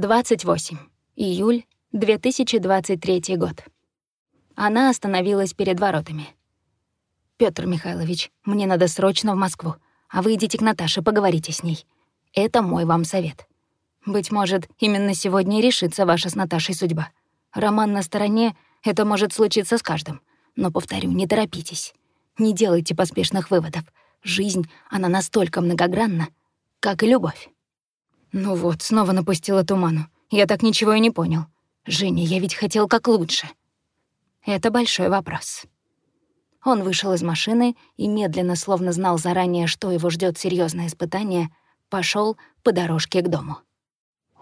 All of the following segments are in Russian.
28. Июль 2023 год. Она остановилась перед воротами. Петр Михайлович, мне надо срочно в Москву, а вы идите к Наташе, поговорите с ней. Это мой вам совет. Быть может, именно сегодня и решится ваша с Наташей судьба. Роман на стороне — это может случиться с каждым. Но, повторю, не торопитесь. Не делайте поспешных выводов. Жизнь, она настолько многогранна, как и любовь. Ну вот, снова напустила туману. Я так ничего и не понял. Женя, я ведь хотел как лучше. Это большой вопрос. Он вышел из машины и медленно, словно знал заранее, что его ждет серьезное испытание, пошел по дорожке к дому.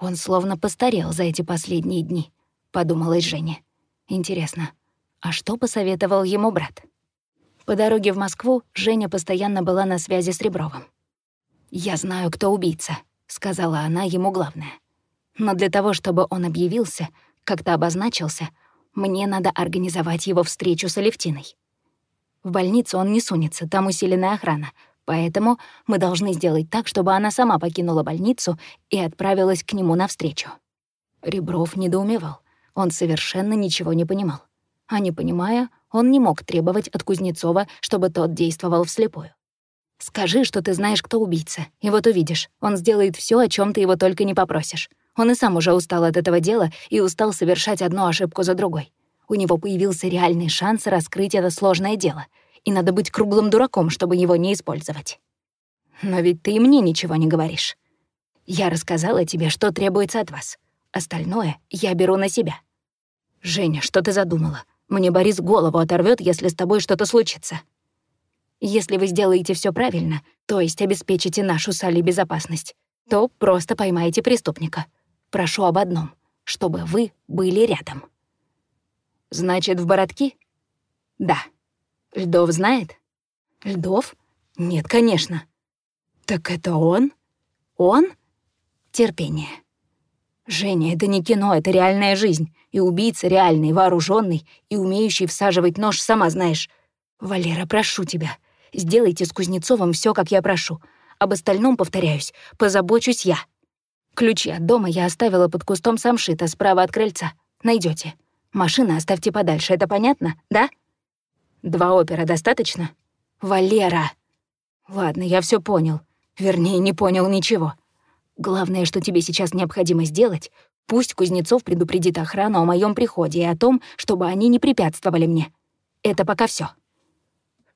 Он словно постарел за эти последние дни, подумалась Женя. Интересно, а что посоветовал ему брат? По дороге в Москву Женя постоянно была на связи с Ребровым. «Я знаю, кто убийца», сказала она ему главное. Но для того, чтобы он объявился, как-то обозначился, мне надо организовать его встречу с Алевтиной. В больницу он не сунется, там усиленная охрана, поэтому мы должны сделать так, чтобы она сама покинула больницу и отправилась к нему навстречу. Ребров недоумевал. Он совершенно ничего не понимал. А не понимая, он не мог требовать от Кузнецова, чтобы тот действовал вслепую. Скажи, что ты знаешь, кто убийца, и вот увидишь, он сделает все, о чем ты его только не попросишь. Он и сам уже устал от этого дела и устал совершать одну ошибку за другой. У него появился реальный шанс раскрыть это сложное дело, и надо быть круглым дураком, чтобы его не использовать. Но ведь ты и мне ничего не говоришь. Я рассказала тебе, что требуется от вас. Остальное я беру на себя. Женя, что ты задумала? Мне Борис голову оторвет, если с тобой что-то случится. Если вы сделаете все правильно, то есть обеспечите нашу с Али безопасность, то просто поймаете преступника. Прошу об одном, чтобы вы были рядом. Значит, в Бородки? Да. Льдов знает? Льдов? Нет, конечно. Так это он? Он? Терпение. Женя, это не кино, это реальная жизнь. И убийца реальный, вооруженный и умеющий всаживать нож, сама знаешь. Валера, прошу тебя, Сделайте с Кузнецовым все, как я прошу. Об остальном, повторяюсь, позабочусь я. Ключи от дома я оставила под кустом самшита справа от крыльца. Найдете. Машины оставьте подальше, это понятно, да? Два опера достаточно? Валера! Ладно, я все понял. Вернее, не понял ничего. Главное, что тебе сейчас необходимо сделать, пусть Кузнецов предупредит охрану о моем приходе и о том, чтобы они не препятствовали мне. Это пока все.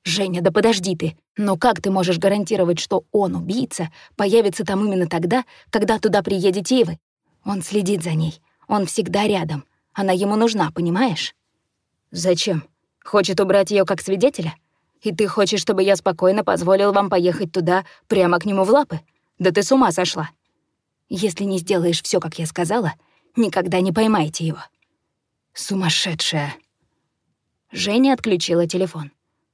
«Женя, да подожди ты. Но как ты можешь гарантировать, что он, убийца, появится там именно тогда, когда туда приедете и вы? Он следит за ней. Он всегда рядом. Она ему нужна, понимаешь?» «Зачем? Хочет убрать ее как свидетеля? И ты хочешь, чтобы я спокойно позволил вам поехать туда, прямо к нему в лапы? Да ты с ума сошла. Если не сделаешь все, как я сказала, никогда не поймаете его». «Сумасшедшая!» Женя отключила телефон.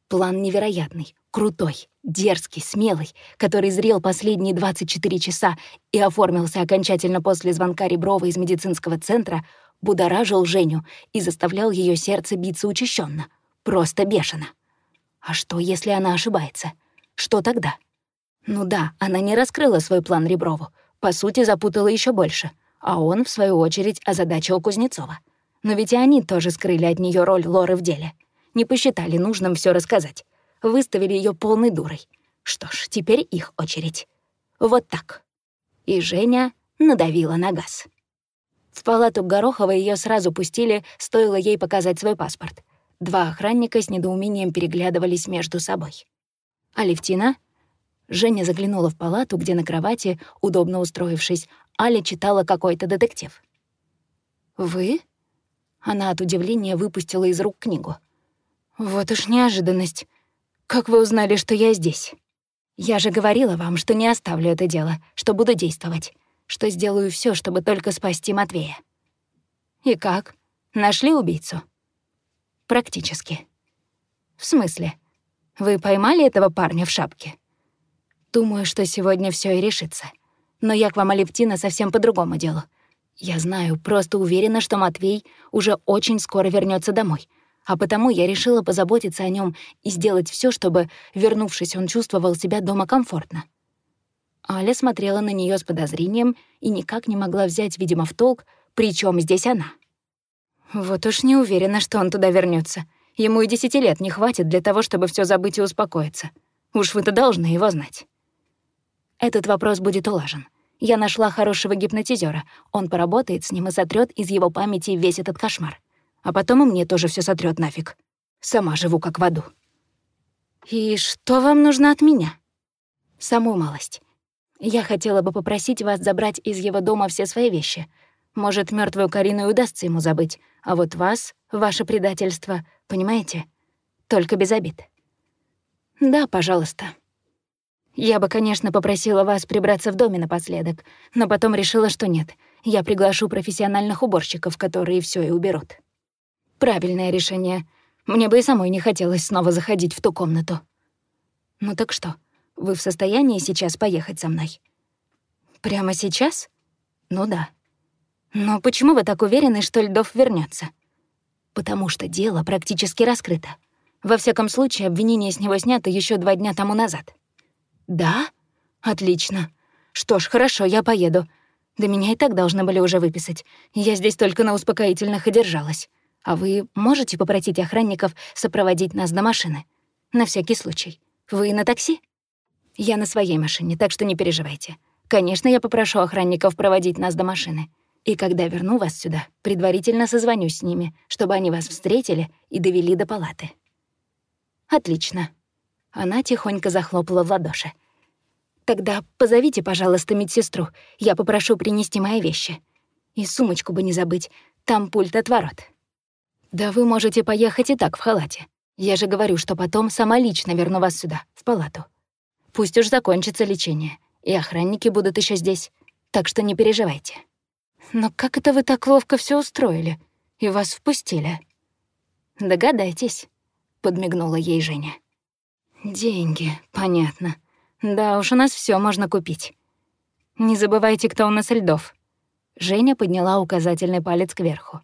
План невероятный, крутой, дерзкий, смелый, который зрел последние 24 часа и оформился окончательно после звонка Реброва из медицинского центра, будоражил Женю и заставлял ее сердце биться учащенно, просто бешено. А что, если она ошибается? Что тогда? Ну да, она не раскрыла свой план Реброву, по сути, запутала еще больше, а он, в свою очередь, озадачил Кузнецова. Но ведь и они тоже скрыли от нее роль Лоры в деле — не посчитали нужным все рассказать. Выставили ее полной дурой. Что ж, теперь их очередь. Вот так. И Женя надавила на газ. В палату Горохова ее сразу пустили, стоило ей показать свой паспорт. Два охранника с недоумением переглядывались между собой. «Алевтина?» Женя заглянула в палату, где на кровати, удобно устроившись, Аля читала какой-то детектив. «Вы?» Она от удивления выпустила из рук книгу. Вот уж неожиданность. Как вы узнали, что я здесь? Я же говорила вам, что не оставлю это дело, что буду действовать, что сделаю все, чтобы только спасти Матвея. И как? Нашли убийцу? Практически. В смысле? Вы поймали этого парня в шапке? Думаю, что сегодня все и решится. Но я к вам, Алевтина, совсем по другому делу. Я знаю, просто уверена, что Матвей уже очень скоро вернется домой — а потому я решила позаботиться о нем и сделать все, чтобы, вернувшись, он чувствовал себя дома комфортно. Аля смотрела на нее с подозрением и никак не могла взять, видимо, в толк, при чем здесь она. Вот уж не уверена, что он туда вернется. Ему и десяти лет не хватит для того, чтобы все забыть и успокоиться. Уж вы-то должны его знать. Этот вопрос будет улажен. Я нашла хорошего гипнотизера. Он поработает с ним и сотрет из его памяти весь этот кошмар. А потом и мне тоже все сотрет нафиг. Сама живу как в аду. И что вам нужно от меня? Самую малость. Я хотела бы попросить вас забрать из его дома все свои вещи. Может, мертвую Карину и удастся ему забыть, а вот вас, ваше предательство, понимаете? Только без обид. Да, пожалуйста. Я бы, конечно, попросила вас прибраться в доме напоследок, но потом решила, что нет. Я приглашу профессиональных уборщиков, которые все и уберут. Правильное решение. Мне бы и самой не хотелось снова заходить в ту комнату. Ну так что, вы в состоянии сейчас поехать со мной? Прямо сейчас? Ну да. Но почему вы так уверены, что Льдов вернется? Потому что дело практически раскрыто. Во всяком случае, обвинение с него снято еще два дня тому назад. «Да? Отлично. Что ж, хорошо, я поеду. Да меня и так должны были уже выписать. Я здесь только на успокоительных и держалась. А вы можете попросить охранников сопроводить нас до машины? На всякий случай. Вы на такси? Я на своей машине, так что не переживайте. Конечно, я попрошу охранников проводить нас до машины. И когда верну вас сюда, предварительно созвонюсь с ними, чтобы они вас встретили и довели до палаты. Отлично. Она тихонько захлопала в ладоши. «Тогда позовите, пожалуйста, медсестру. Я попрошу принести мои вещи. И сумочку бы не забыть. Там пульт от ворот». «Да вы можете поехать и так в халате. Я же говорю, что потом сама лично верну вас сюда, в палату. Пусть уж закончится лечение, и охранники будут еще здесь, так что не переживайте». «Но как это вы так ловко все устроили? И вас впустили?» «Догадайтесь», — подмигнула ей Женя. Деньги, понятно. Да уж, у нас все можно купить. Не забывайте, кто у нас Льдов. Женя подняла указательный палец кверху.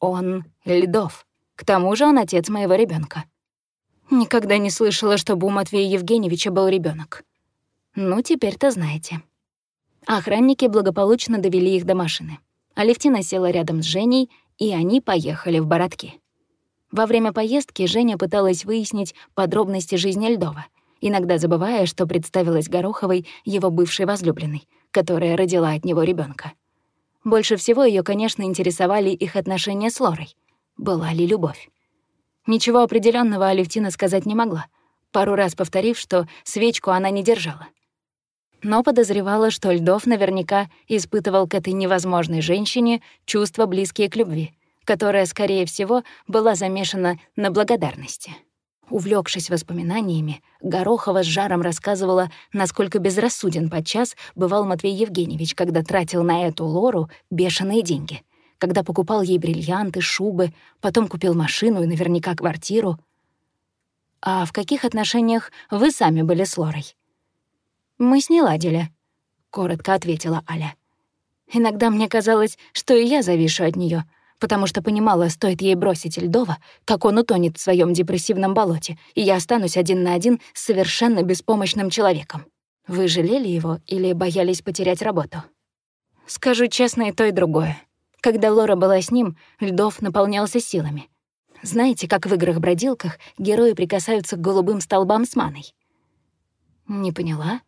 Он Льдов. К тому же он отец моего ребенка. Никогда не слышала, чтобы у Матвея Евгеньевича был ребенок. Ну, теперь-то знаете. Охранники благополучно довели их до машины. Алевтина села рядом с Женей, и они поехали в Бородки. Во время поездки Женя пыталась выяснить подробности жизни Льдова, иногда забывая, что представилась Гороховой его бывшей возлюбленной, которая родила от него ребенка. Больше всего ее, конечно, интересовали их отношения с Лорой. Была ли любовь? Ничего определенного Алевтина сказать не могла, пару раз повторив, что свечку она не держала. Но подозревала, что Льдов наверняка испытывал к этой невозможной женщине чувства, близкие к любви — которая, скорее всего, была замешана на благодарности. Увлекшись воспоминаниями, Горохова с жаром рассказывала, насколько безрассуден подчас бывал Матвей Евгеньевич, когда тратил на эту Лору бешеные деньги, когда покупал ей бриллианты, шубы, потом купил машину и наверняка квартиру. «А в каких отношениях вы сами были с Лорой?» «Мы с ней ладили», — коротко ответила Аля. «Иногда мне казалось, что и я завишу от нее, потому что понимала, стоит ей бросить Льдова, как он утонет в своем депрессивном болоте, и я останусь один на один с совершенно беспомощным человеком. Вы жалели его или боялись потерять работу? Скажу честно, и то, и другое. Когда Лора была с ним, Льдов наполнялся силами. Знаете, как в играх-бродилках герои прикасаются к голубым столбам с маной? Не поняла.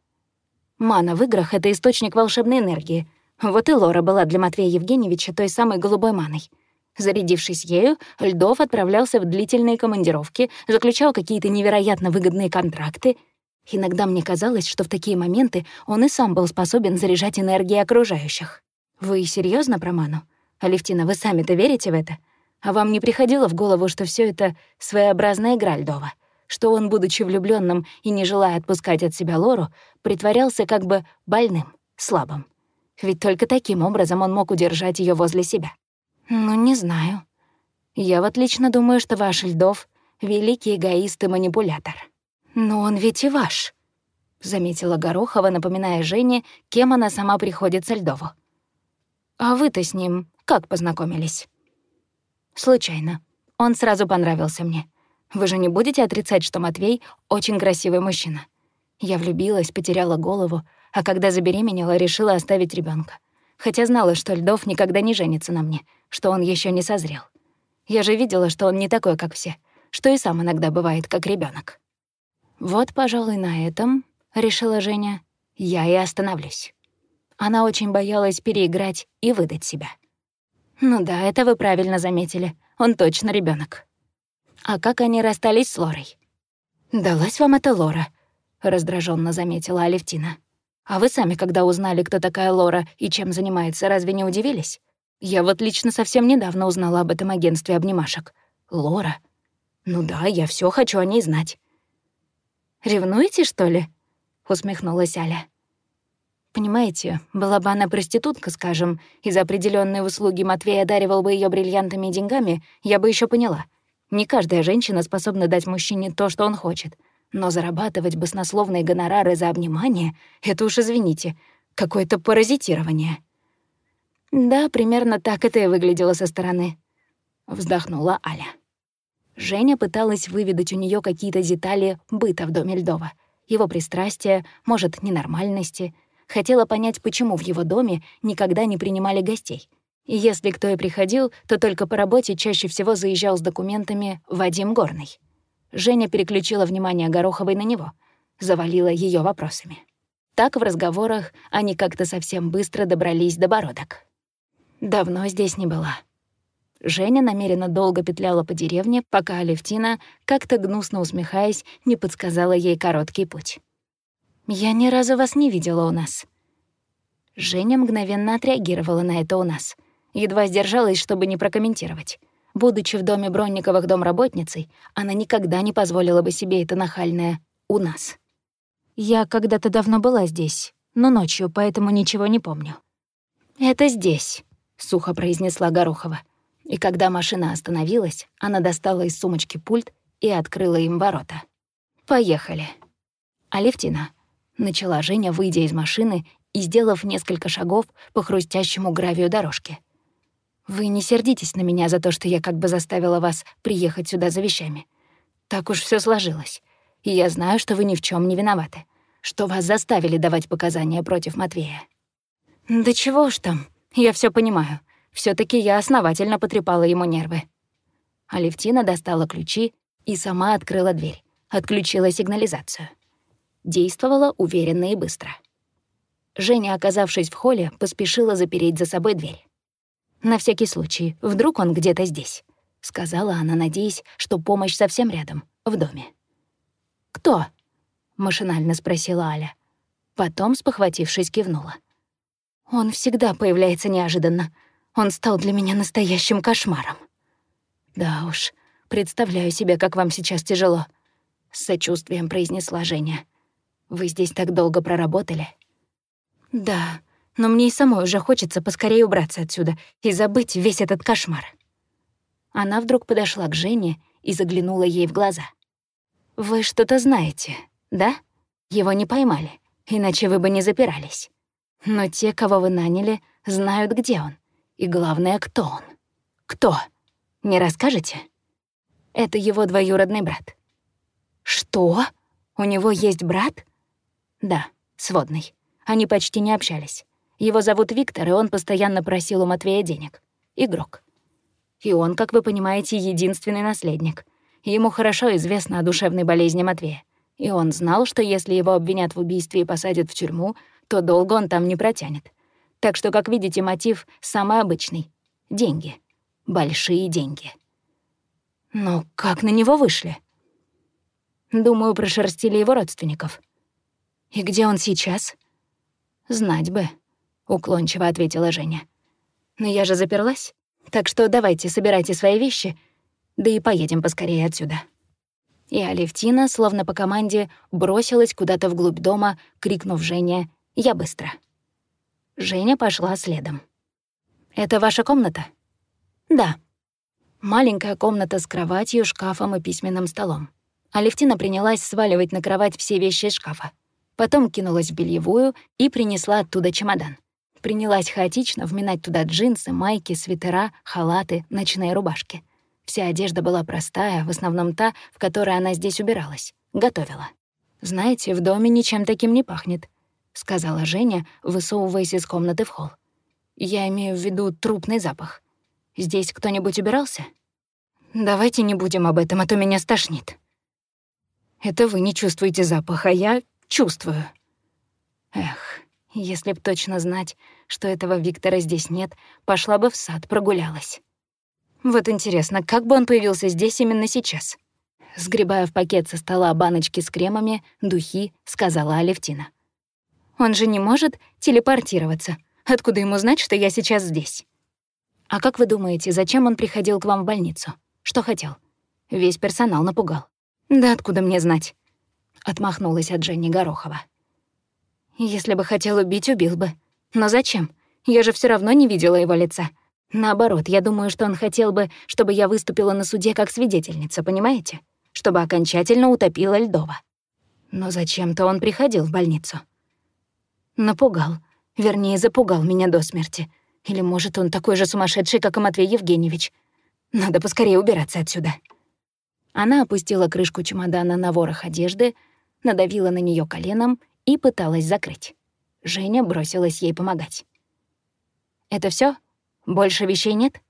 Мана в играх — это источник волшебной энергии. Вот и Лора была для Матвея Евгеньевича той самой голубой маной. Зарядившись ею, Льдов отправлялся в длительные командировки, заключал какие-то невероятно выгодные контракты. Иногда мне казалось, что в такие моменты он и сам был способен заряжать энергией окружающих. Вы серьезно про Ману? Алевтина, вы сами-то верите в это? А вам не приходило в голову, что все это своеобразная игра Льдова? Что он, будучи влюбленным и не желая отпускать от себя Лору, притворялся как бы больным, слабым? Ведь только таким образом он мог удержать ее возле себя. «Ну, не знаю. Я вот лично думаю, что ваш Льдов — великий эгоист и манипулятор. Но он ведь и ваш», — заметила Горохова, напоминая Жене, кем она сама приходится Льдову. «А вы-то с ним как познакомились?» «Случайно. Он сразу понравился мне. Вы же не будете отрицать, что Матвей — очень красивый мужчина. Я влюбилась, потеряла голову, а когда забеременела, решила оставить ребенка. Хотя знала, что Льдов никогда не женится на мне, что он еще не созрел. Я же видела, что он не такой, как все, что и сам иногда бывает, как ребенок. Вот, пожалуй, на этом, — решила Женя, — я и остановлюсь. Она очень боялась переиграть и выдать себя. Ну да, это вы правильно заметили. Он точно ребенок. А как они расстались с Лорой? «Далась вам эта Лора», — раздраженно заметила Алевтина. «А вы сами, когда узнали, кто такая Лора и чем занимается, разве не удивились? Я вот лично совсем недавно узнала об этом агентстве обнимашек. Лора? Ну да, я все хочу о ней знать». «Ревнуете, что ли?» — усмехнулась Аля. Понимаете, была бы она проститутка, скажем, и за определенные услуги Матвей одаривал бы ее бриллиантами и деньгами, я бы еще поняла. Не каждая женщина способна дать мужчине то, что он хочет. Но зарабатывать баснословные гонорары за обнимание — это уж, извините, какое-то паразитирование. Да, примерно так это и выглядело со стороны. Вздохнула Аля. Женя пыталась выведать у нее какие-то детали быта в доме Льдова. Его пристрастия, может, ненормальности — Хотела понять, почему в его доме никогда не принимали гостей. И если кто и приходил, то только по работе чаще всего заезжал с документами Вадим Горный. Женя переключила внимание Гороховой на него, завалила ее вопросами. Так в разговорах они как-то совсем быстро добрались до бородок. Давно здесь не была. Женя намеренно долго петляла по деревне, пока Алевтина, как-то гнусно усмехаясь, не подсказала ей короткий путь. «Я ни разу вас не видела у нас». Женя мгновенно отреагировала на это у нас. Едва сдержалась, чтобы не прокомментировать. Будучи в доме Бронниковых домработницей, она никогда не позволила бы себе это нахальное «у нас». «Я когда-то давно была здесь, но ночью, поэтому ничего не помню». «Это здесь», — сухо произнесла Горохова. И когда машина остановилась, она достала из сумочки пульт и открыла им ворота. «Поехали». «Алевтина, начала Женя, выйдя из машины и сделав несколько шагов по хрустящему гравию дорожки. «Вы не сердитесь на меня за то, что я как бы заставила вас приехать сюда за вещами. Так уж все сложилось. И я знаю, что вы ни в чем не виноваты, что вас заставили давать показания против Матвея». «Да чего уж там, я все понимаю. все таки я основательно потрепала ему нервы». Алевтина достала ключи и сама открыла дверь, отключила сигнализацию действовала уверенно и быстро. Женя, оказавшись в холле, поспешила запереть за собой дверь. «На всякий случай, вдруг он где-то здесь», — сказала она, надеясь, что помощь совсем рядом, в доме. «Кто?» — машинально спросила Аля. Потом, спохватившись, кивнула. «Он всегда появляется неожиданно. Он стал для меня настоящим кошмаром». «Да уж, представляю себе, как вам сейчас тяжело», — с сочувствием произнесла Женя. Вы здесь так долго проработали?» «Да, но мне и самой уже хочется поскорее убраться отсюда и забыть весь этот кошмар». Она вдруг подошла к Жене и заглянула ей в глаза. «Вы что-то знаете, да? Его не поймали, иначе вы бы не запирались. Но те, кого вы наняли, знают, где он. И главное, кто он. Кто? Не расскажете?» «Это его двоюродный брат». «Что? У него есть брат?» Да, сводный. Они почти не общались. Его зовут Виктор, и он постоянно просил у Матвея денег. Игрок. И он, как вы понимаете, единственный наследник. Ему хорошо известно о душевной болезни Матвея. И он знал, что если его обвинят в убийстве и посадят в тюрьму, то долго он там не протянет. Так что, как видите, мотив самый обычный — деньги. Большие деньги. Но как на него вышли? Думаю, прошерстили его родственников. «И где он сейчас?» «Знать бы», — уклончиво ответила Женя. «Но я же заперлась, так что давайте собирайте свои вещи, да и поедем поскорее отсюда». И Алевтина, словно по команде, бросилась куда-то вглубь дома, крикнув Жене «Я быстро». Женя пошла следом. «Это ваша комната?» «Да». Маленькая комната с кроватью, шкафом и письменным столом. Алевтина принялась сваливать на кровать все вещи из шкафа. Потом кинулась в бельевую и принесла оттуда чемодан. Принялась хаотично вминать туда джинсы, майки, свитера, халаты, ночные рубашки. Вся одежда была простая, в основном та, в которой она здесь убиралась. Готовила. Знаете, в доме ничем таким не пахнет. — сказала Женя, высовываясь из комнаты в холл. «Я имею в виду трупный запах. Здесь кто-нибудь убирался?» «Давайте не будем об этом, а то меня стошнит». «Это вы не чувствуете запах, а я чувствую». Эх, если б точно знать, что этого Виктора здесь нет, пошла бы в сад, прогулялась. Вот интересно, как бы он появился здесь именно сейчас? Сгребая в пакет со стола баночки с кремами, духи, сказала Алевтина. Он же не может телепортироваться. Откуда ему знать, что я сейчас здесь? А как вы думаете, зачем он приходил к вам в больницу? Что хотел? Весь персонал напугал. Да откуда мне знать? Отмахнулась от Жени Горохова. Если бы хотел убить, убил бы. Но зачем? Я же все равно не видела его лица. Наоборот, я думаю, что он хотел бы, чтобы я выступила на суде как свидетельница, понимаете? Чтобы окончательно утопила Льдова. Но зачем-то он приходил в больницу. Напугал. Вернее, запугал меня до смерти. Или, может, он такой же сумасшедший, как и Матвей Евгеньевич. Надо поскорее убираться отсюда. Она опустила крышку чемодана на ворох одежды, надавила на нее коленом и пыталась закрыть. Женя бросилась ей помогать. «Это все? Больше вещей нет?»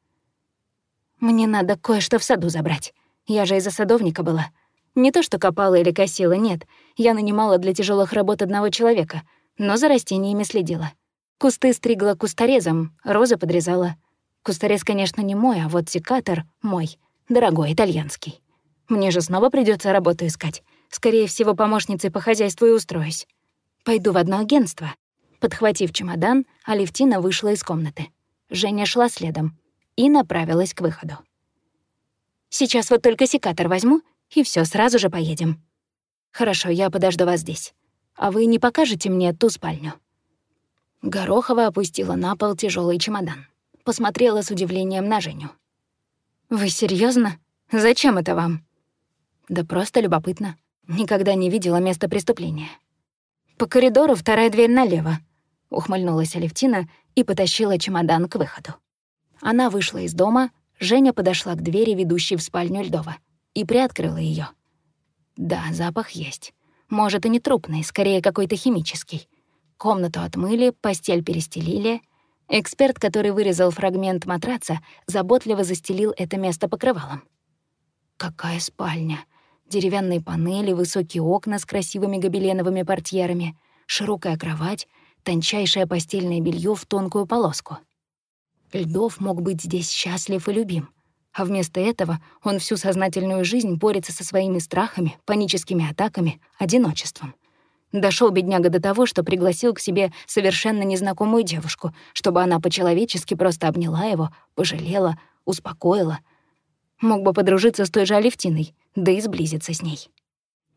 «Мне надо кое-что в саду забрать. Я же из-за садовника была. Не то что копала или косила, нет. Я нанимала для тяжелых работ одного человека, но за растениями следила. Кусты стригла кусторезом, розы подрезала. Кусторез, конечно, не мой, а вот секатор — мой, дорогой, итальянский. Мне же снова придется работу искать. Скорее всего, помощницей по хозяйству и устроюсь. Пойду в одно агентство». Подхватив чемодан, Алевтина вышла из комнаты. Женя шла следом и направилась к выходу. «Сейчас вот только секатор возьму, и все, сразу же поедем». «Хорошо, я подожду вас здесь. А вы не покажете мне ту спальню?» Горохова опустила на пол тяжелый чемодан. Посмотрела с удивлением на Женю. «Вы серьезно? Зачем это вам?» «Да просто любопытно. Никогда не видела место преступления». «По коридору вторая дверь налево», — ухмыльнулась Алевтина и потащила чемодан к выходу. Она вышла из дома, Женя подошла к двери, ведущей в спальню Льдова, и приоткрыла ее. Да, запах есть. Может, и не трупный, скорее какой-то химический. Комнату отмыли, постель перестелили. Эксперт, который вырезал фрагмент матраца, заботливо застелил это место покрывалом. Какая спальня! Деревянные панели, высокие окна с красивыми гобеленовыми портьерами, широкая кровать, тончайшее постельное белье в тонкую полоску. Льдов мог быть здесь счастлив и любим, а вместо этого он всю сознательную жизнь борется со своими страхами, паническими атаками, одиночеством. Дошел бедняга до того, что пригласил к себе совершенно незнакомую девушку, чтобы она по-человечески просто обняла его, пожалела, успокоила. Мог бы подружиться с той же Алевтиной, да и сблизиться с ней.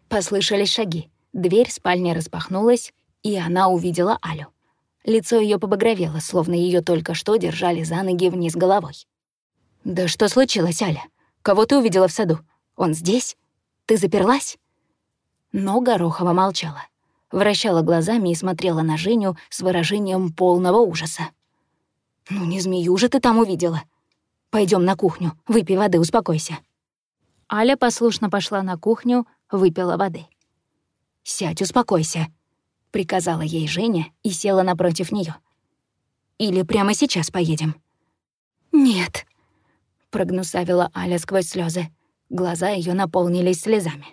Послышались шаги. Дверь спальни распахнулась, и она увидела Алю. Лицо ее побагровело, словно ее только что держали за ноги вниз головой. «Да что случилось, Аля? Кого ты увидела в саду? Он здесь? Ты заперлась?» Но Горохова молчала. Вращала глазами и смотрела на Женю с выражением полного ужаса. «Ну не змею же ты там увидела. Пойдем на кухню, выпей воды, успокойся». Аля послушно пошла на кухню, выпила воды. «Сядь, успокойся», — приказала ей Женя и села напротив нее. «Или прямо сейчас поедем?» «Нет», — прогнусавила Аля сквозь слезы. Глаза ее наполнились слезами.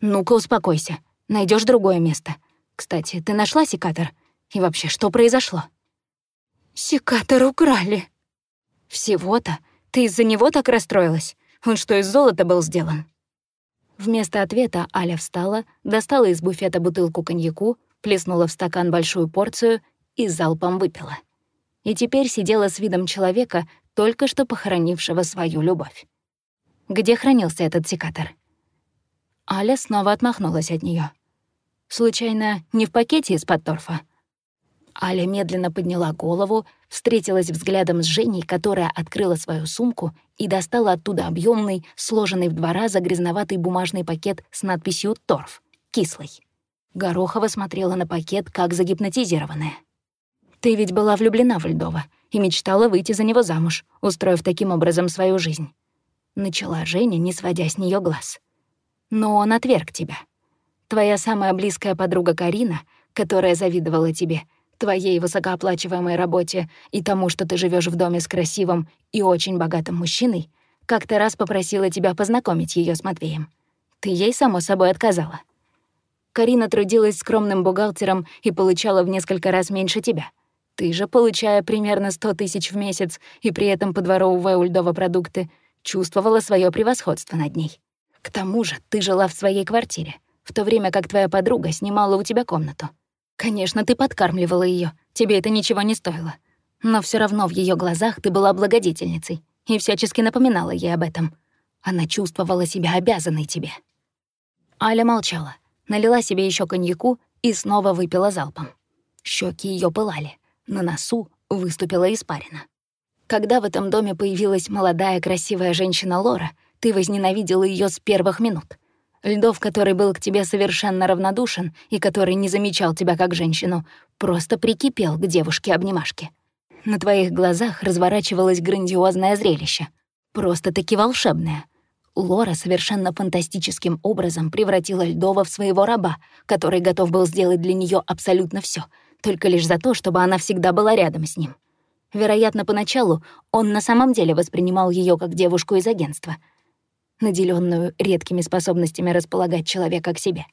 «Ну-ка, успокойся. Найдешь другое место. Кстати, ты нашла секатор? И вообще, что произошло?» «Секатор украли». «Всего-то? Ты из-за него так расстроилась? Он что, из золота был сделан?» Вместо ответа Аля встала, достала из буфета бутылку коньяку, плеснула в стакан большую порцию и залпом выпила. И теперь сидела с видом человека, только что похоронившего свою любовь. Где хранился этот секатор? Аля снова отмахнулась от нее. Случайно, не в пакете из-под торфа? Аля медленно подняла голову, встретилась взглядом с Женей, которая открыла свою сумку и достала оттуда объемный, сложенный в два раза грязноватый бумажный пакет с надписью «Торф» — кислый. Горохова смотрела на пакет, как загипнотизированная. «Ты ведь была влюблена в Льдова и мечтала выйти за него замуж, устроив таким образом свою жизнь». Начала Женя, не сводя с нее глаз. «Но он отверг тебя. Твоя самая близкая подруга Карина — которая завидовала тебе, твоей высокооплачиваемой работе и тому, что ты живешь в доме с красивым и очень богатым мужчиной, как-то раз попросила тебя познакомить ее с Матвеем. Ты ей, само собой, отказала. Карина трудилась скромным бухгалтером и получала в несколько раз меньше тебя. Ты же, получая примерно 100 тысяч в месяц и при этом подворовывая у Льдова продукты, чувствовала свое превосходство над ней. К тому же ты жила в своей квартире, в то время как твоя подруга снимала у тебя комнату. Конечно, ты подкармливала ее, тебе это ничего не стоило. Но все равно в ее глазах ты была благодетельницей и всячески напоминала ей об этом. Она чувствовала себя обязанной тебе. Аля молчала, налила себе еще коньяку и снова выпила залпом. Щеки ее пылали, на носу выступила испарина. Когда в этом доме появилась молодая красивая женщина Лора, ты возненавидела ее с первых минут. Льдов, который был к тебе совершенно равнодушен и который не замечал тебя как женщину, просто прикипел к девушке-обнимашке. На твоих глазах разворачивалось грандиозное зрелище. Просто-таки волшебное. Лора совершенно фантастическим образом превратила Льдова в своего раба, который готов был сделать для нее абсолютно все, только лишь за то, чтобы она всегда была рядом с ним. Вероятно, поначалу он на самом деле воспринимал ее как девушку из агентства — наделенную редкими способностями располагать человека к себе.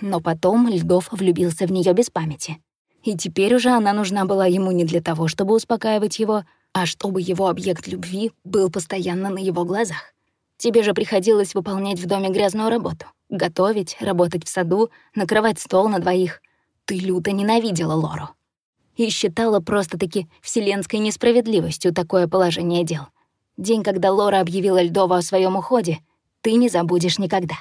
Но потом Льдов влюбился в нее без памяти. И теперь уже она нужна была ему не для того, чтобы успокаивать его, а чтобы его объект любви был постоянно на его глазах. Тебе же приходилось выполнять в доме грязную работу. Готовить, работать в саду, накрывать стол на двоих. Ты люто ненавидела Лору. И считала просто-таки вселенской несправедливостью такое положение дел — День, когда Лора объявила Льдова о своем уходе, ты не забудешь никогда.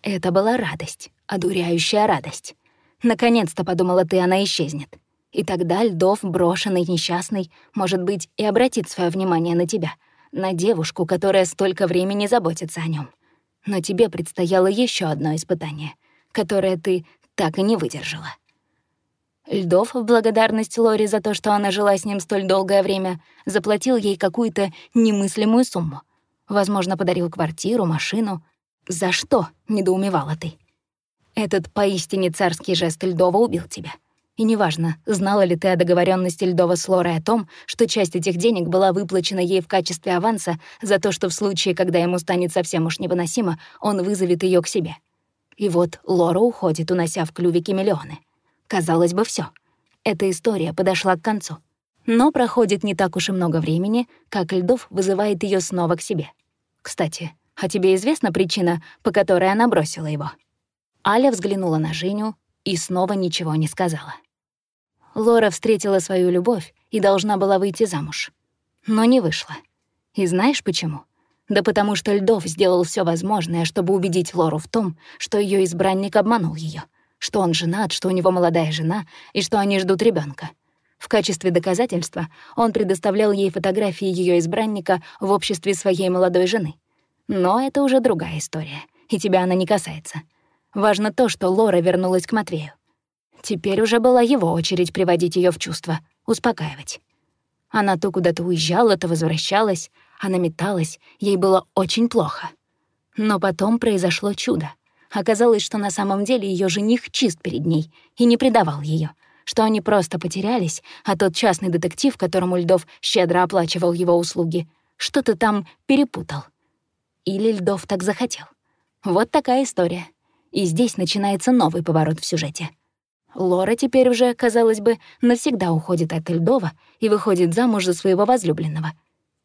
Это была радость, одуряющая радость. Наконец-то, подумала ты, она исчезнет. И тогда Льдов, брошенный, несчастный, может быть, и обратит свое внимание на тебя, на девушку, которая столько времени заботится о нем. Но тебе предстояло еще одно испытание, которое ты так и не выдержала. Льдов, в благодарность Лори за то, что она жила с ним столь долгое время, заплатил ей какую-то немыслимую сумму. Возможно, подарил квартиру, машину. «За что?» — недоумевала ты. Этот поистине царский жест Льдова убил тебя. И неважно, знала ли ты о договоренности Льдова с Лорой о том, что часть этих денег была выплачена ей в качестве аванса за то, что в случае, когда ему станет совсем уж невыносимо, он вызовет ее к себе. И вот Лора уходит, унося в клювике миллионы — Казалось бы, все. Эта история подошла к концу. Но проходит не так уж и много времени, как Льдов вызывает ее снова к себе. Кстати, а тебе известна причина, по которой она бросила его? Аля взглянула на Женю и снова ничего не сказала. Лора встретила свою любовь и должна была выйти замуж. Но не вышла. И знаешь почему? Да потому что Льдов сделал все возможное, чтобы убедить Лору в том, что ее избранник обманул ее что он женат, что у него молодая жена и что они ждут ребенка. В качестве доказательства он предоставлял ей фотографии ее избранника в обществе своей молодой жены. Но это уже другая история, и тебя она не касается. Важно то, что Лора вернулась к Матвею. Теперь уже была его очередь приводить ее в чувство, успокаивать. Она то куда-то уезжала, то возвращалась, она металась, ей было очень плохо. Но потом произошло чудо. Оказалось, что на самом деле ее жених чист перед ней и не предавал ее, что они просто потерялись, а тот частный детектив, которому Льдов щедро оплачивал его услуги, что-то там перепутал. Или Льдов так захотел. Вот такая история. И здесь начинается новый поворот в сюжете. Лора теперь уже, казалось бы, навсегда уходит от Льдова и выходит замуж за своего возлюбленного.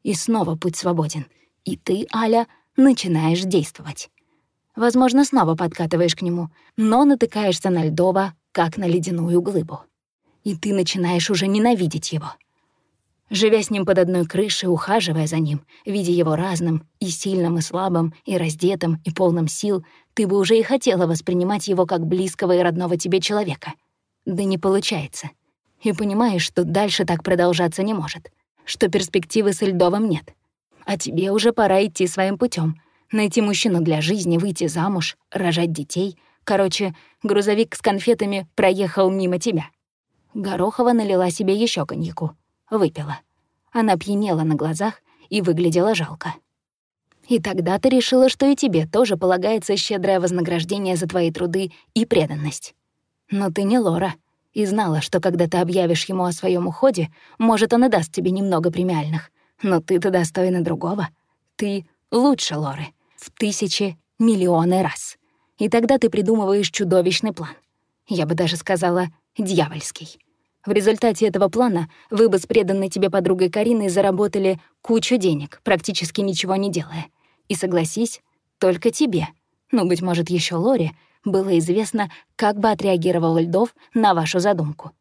И снова путь свободен. И ты, Аля, начинаешь действовать. Возможно, снова подкатываешь к нему, но натыкаешься на Льдова, как на ледяную глыбу. И ты начинаешь уже ненавидеть его. Живя с ним под одной крышей, ухаживая за ним, видя его разным, и сильным, и слабым, и раздетым, и полным сил, ты бы уже и хотела воспринимать его как близкого и родного тебе человека. Да не получается. И понимаешь, что дальше так продолжаться не может, что перспективы с Льдовым нет. А тебе уже пора идти своим путем, Найти мужчину для жизни, выйти замуж, рожать детей. Короче, грузовик с конфетами проехал мимо тебя. Горохова налила себе еще коньяку. Выпила. Она пьянела на глазах и выглядела жалко. И тогда ты решила, что и тебе тоже полагается щедрое вознаграждение за твои труды и преданность. Но ты не Лора, И знала, что когда ты объявишь ему о своем уходе, может, он и даст тебе немного премиальных. Но ты-то достойна другого. Ты лучше Лоры. В тысячи, миллионы раз. И тогда ты придумываешь чудовищный план. Я бы даже сказала, дьявольский. В результате этого плана вы бы с преданной тебе подругой Кариной заработали кучу денег, практически ничего не делая. И согласись, только тебе, ну, быть может, еще Лоре, было известно, как бы отреагировал Льдов на вашу задумку.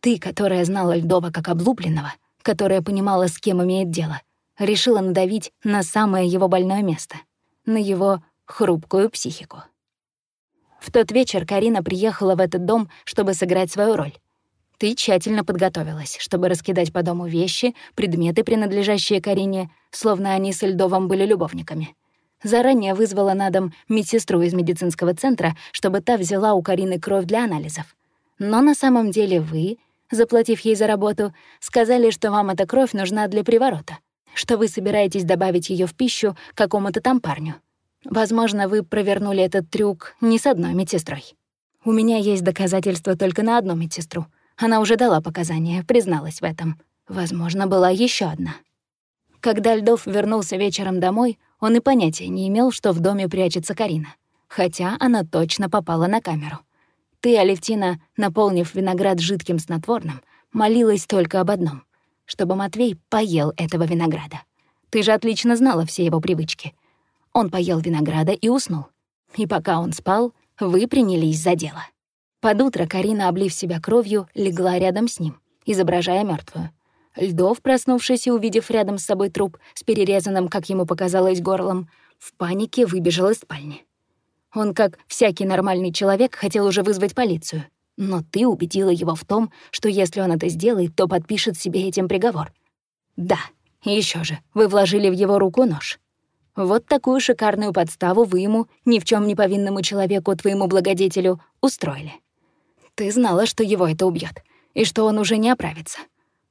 Ты, которая знала Льдова как облупленного, которая понимала, с кем имеет дело, решила надавить на самое его больное место, на его хрупкую психику. В тот вечер Карина приехала в этот дом, чтобы сыграть свою роль. Ты тщательно подготовилась, чтобы раскидать по дому вещи, предметы, принадлежащие Карине, словно они с Льдовым были любовниками. Заранее вызвала на дом медсестру из медицинского центра, чтобы та взяла у Карины кровь для анализов. Но на самом деле вы, заплатив ей за работу, сказали, что вам эта кровь нужна для приворота, что вы собираетесь добавить ее в пищу какому-то там парню. Возможно, вы провернули этот трюк не с одной медсестрой. У меня есть доказательства только на одну медсестру — она уже дала показания, призналась в этом. Возможно, была еще одна. Когда Льдов вернулся вечером домой, он и понятия не имел, что в доме прячется Карина. Хотя она точно попала на камеру. Ты, Алевтина, наполнив виноград жидким снотворным, молилась только об одном — чтобы Матвей поел этого винограда. Ты же отлично знала все его привычки. Он поел винограда и уснул. И пока он спал, вы принялись за дело. Под утро Карина, облив себя кровью, легла рядом с ним, изображая мертвую. Льдов, проснувшись и увидев рядом с собой труп с перерезанным, как ему показалось, горлом, в панике выбежал из спальни. Он, как всякий нормальный человек, хотел уже вызвать полицию. Но ты убедила его в том, что если он это сделает, то подпишет себе этим приговор. Да, еще же, вы вложили в его руку нож. Вот такую шикарную подставу вы ему, ни в чем не повинному человеку, твоему благодетелю, устроили. Ты знала, что его это убьет, и что он уже не оправится.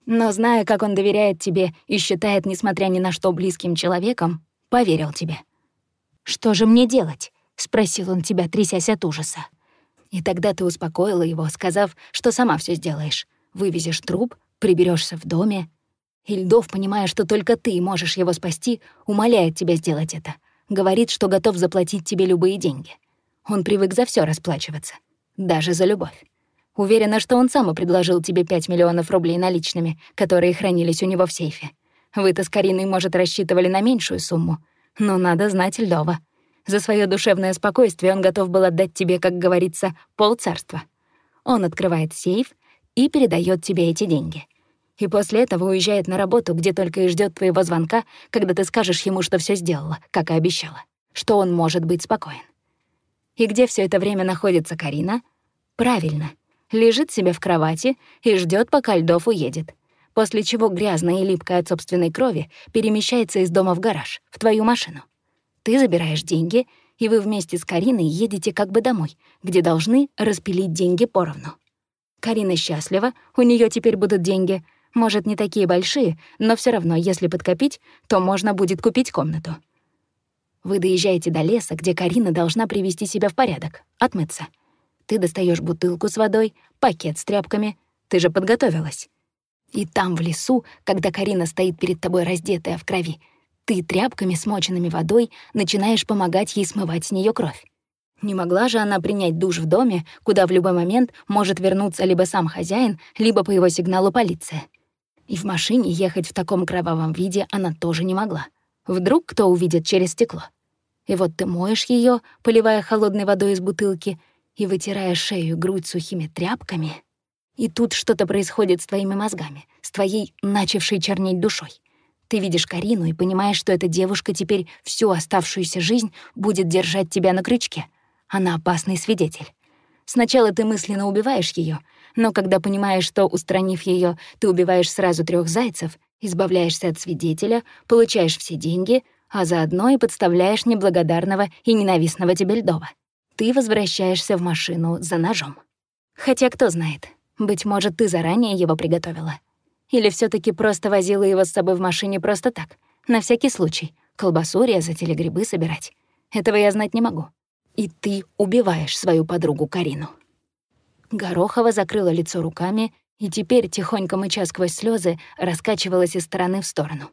Но зная, как он доверяет тебе и считает, несмотря ни на что, близким человеком, поверил тебе. «Что же мне делать?» — спросил он тебя, трясясь от ужаса. И тогда ты успокоила его, сказав, что сама все сделаешь. Вывезешь труп, приберешься в доме. И Льдов, понимая, что только ты можешь его спасти, умоляет тебя сделать это. Говорит, что готов заплатить тебе любые деньги. Он привык за все расплачиваться, даже за любовь. Уверена, что он сам и предложил тебе 5 миллионов рублей наличными, которые хранились у него в сейфе. Вы-то с Кариной, может, рассчитывали на меньшую сумму. Но надо знать Льдова. За свое душевное спокойствие он готов был отдать тебе, как говорится, полцарства. Он открывает сейф и передает тебе эти деньги. И после этого уезжает на работу, где только и ждет твоего звонка, когда ты скажешь ему, что все сделала, как и обещала, что он может быть спокоен. И где все это время находится Карина? Правильно — лежит себе в кровати и ждет, пока Льдов уедет. После чего грязная и липкая от собственной крови перемещается из дома в гараж, в твою машину. Ты забираешь деньги, и вы вместе с Кариной едете как бы домой, где должны распилить деньги поровну. Карина счастлива, у нее теперь будут деньги. Может, не такие большие, но все равно, если подкопить, то можно будет купить комнату. Вы доезжаете до леса, где Карина должна привести себя в порядок, отмыться — ты достаешь бутылку с водой, пакет с тряпками. Ты же подготовилась. И там, в лесу, когда Карина стоит перед тобой раздетая в крови, ты тряпками, смоченными водой, начинаешь помогать ей смывать с нее кровь. Не могла же она принять душ в доме, куда в любой момент может вернуться либо сам хозяин, либо по его сигналу полиция. И в машине ехать в таком кровавом виде она тоже не могла. Вдруг кто увидит через стекло. И вот ты моешь ее, поливая холодной водой из бутылки, и вытирая шею и грудь сухими тряпками. И тут что-то происходит с твоими мозгами, с твоей начавшей чернеть душой. Ты видишь Карину и понимаешь, что эта девушка теперь всю оставшуюся жизнь будет держать тебя на крючке. Она опасный свидетель. Сначала ты мысленно убиваешь ее, но когда понимаешь, что, устранив ее, ты убиваешь сразу трех зайцев, избавляешься от свидетеля, получаешь все деньги, а заодно и подставляешь неблагодарного и ненавистного тебе Льдова ты возвращаешься в машину за ножом. Хотя кто знает, быть может, ты заранее его приготовила. Или все таки просто возила его с собой в машине просто так, на всякий случай, колбасу резать или грибы собирать. Этого я знать не могу. И ты убиваешь свою подругу Карину. Горохова закрыла лицо руками и теперь, тихонько мыча сквозь слезы, раскачивалась из стороны в сторону.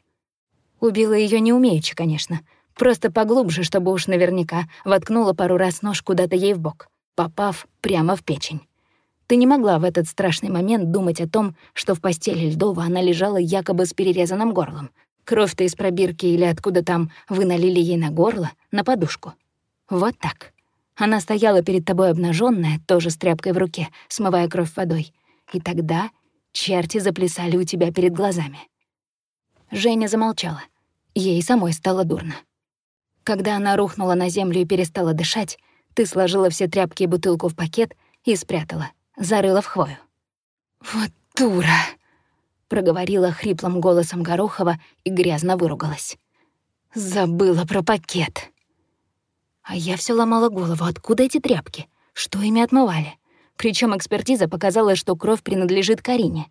Убила ее неумеючи, конечно. Просто поглубже, чтобы уж наверняка воткнула пару раз нож куда-то ей в бок, попав прямо в печень. Ты не могла в этот страшный момент думать о том, что в постели Льдова она лежала якобы с перерезанным горлом. Кровь-то из пробирки или откуда там вы налили ей на горло, на подушку. Вот так. Она стояла перед тобой обнаженная, тоже с тряпкой в руке, смывая кровь водой. И тогда черти заплясали у тебя перед глазами. Женя замолчала. Ей самой стало дурно. Когда она рухнула на землю и перестала дышать, ты сложила все тряпки и бутылку в пакет и спрятала, зарыла в хвою. «Вот дура!» — проговорила хриплым голосом Горохова и грязно выругалась. «Забыла про пакет!» А я все ломала голову, откуда эти тряпки? Что ими отмывали? Причем экспертиза показала, что кровь принадлежит Карине.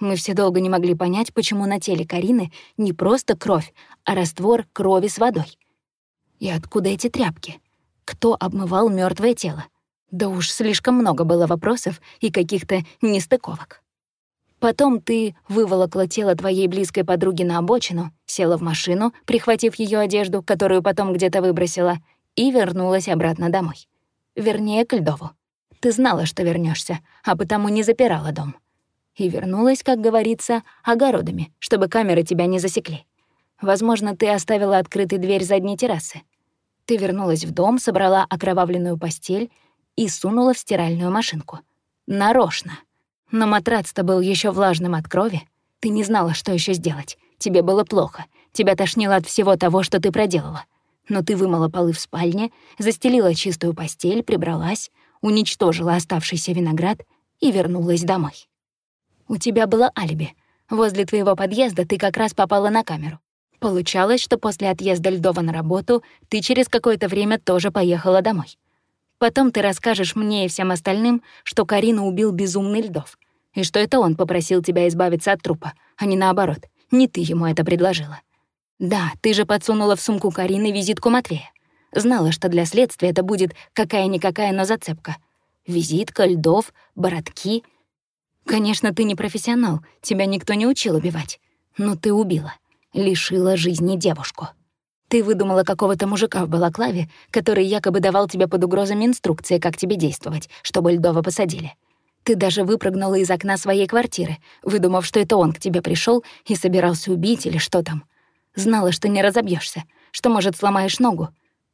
Мы все долго не могли понять, почему на теле Карины не просто кровь, а раствор крови с водой. И откуда эти тряпки? Кто обмывал мертвое тело? Да уж слишком много было вопросов и каких-то нестыковок. Потом ты выволокла тело твоей близкой подруги на обочину, села в машину, прихватив ее одежду, которую потом где-то выбросила, и вернулась обратно домой. Вернее, к Льдову. Ты знала, что вернешься, а потому не запирала дом. И вернулась, как говорится, огородами, чтобы камеры тебя не засекли. Возможно, ты оставила открытой дверь задней террасы. Ты вернулась в дом, собрала окровавленную постель и сунула в стиральную машинку. Нарочно. Но матрац-то был еще влажным от крови. Ты не знала, что еще сделать. Тебе было плохо. Тебя тошнило от всего того, что ты проделала но ты вымыла полы в спальне, застелила чистую постель, прибралась, уничтожила оставшийся виноград и вернулась домой. У тебя было алиби. Возле твоего подъезда ты как раз попала на камеру. Получалось, что после отъезда Льдова на работу ты через какое-то время тоже поехала домой. Потом ты расскажешь мне и всем остальным, что Карину убил безумный Льдов, и что это он попросил тебя избавиться от трупа, а не наоборот, не ты ему это предложила. Да, ты же подсунула в сумку Карины визитку Матвея. Знала, что для следствия это будет какая-никакая, но зацепка. Визитка, льдов, бородки. Конечно, ты не профессионал, тебя никто не учил убивать. Но ты убила, лишила жизни девушку. Ты выдумала какого-то мужика в балаклаве, который якобы давал тебе под угрозами инструкции, как тебе действовать, чтобы Льдова посадили. Ты даже выпрыгнула из окна своей квартиры, выдумав, что это он к тебе пришел и собирался убить или что там. Знала, что не разобьешься, что, может, сломаешь ногу.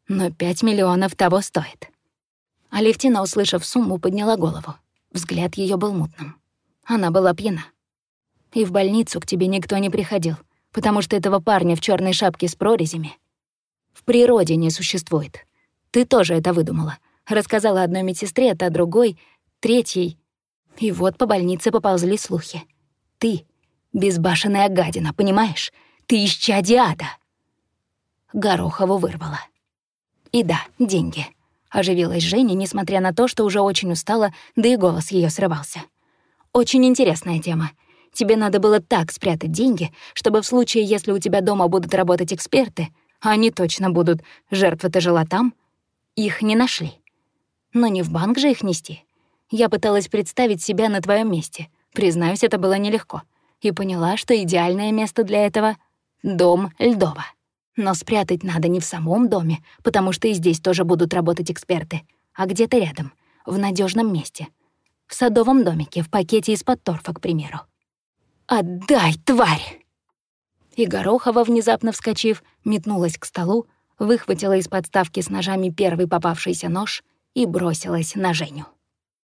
Но пять миллионов того стоит. Алевтина, услышав сумму, подняла голову. Взгляд ее был мутным. Она была пьяна. И в больницу к тебе никто не приходил, потому что этого парня в черной шапке с прорезями в природе не существует. Ты тоже это выдумала. Рассказала одной медсестре, а другой, третьей. И вот по больнице поползли слухи. Ты — безбашенная гадина, понимаешь? Ты исчадие ада!» Горохову вырвала. «И да, деньги». Оживилась Женя, несмотря на то, что уже очень устала, да и голос ее срывался. «Очень интересная тема. Тебе надо было так спрятать деньги, чтобы в случае, если у тебя дома будут работать эксперты, они точно будут, жертва-то жила там, их не нашли. Но не в банк же их нести. Я пыталась представить себя на твоем месте. Признаюсь, это было нелегко. И поняла, что идеальное место для этого Дом Льдова. Но спрятать надо не в самом доме, потому что и здесь тоже будут работать эксперты, а где-то рядом, в надежном месте. В садовом домике, в пакете из-под торфа, к примеру. «Отдай, тварь!» И Горохова, внезапно вскочив, метнулась к столу, выхватила из подставки с ножами первый попавшийся нож и бросилась на Женю.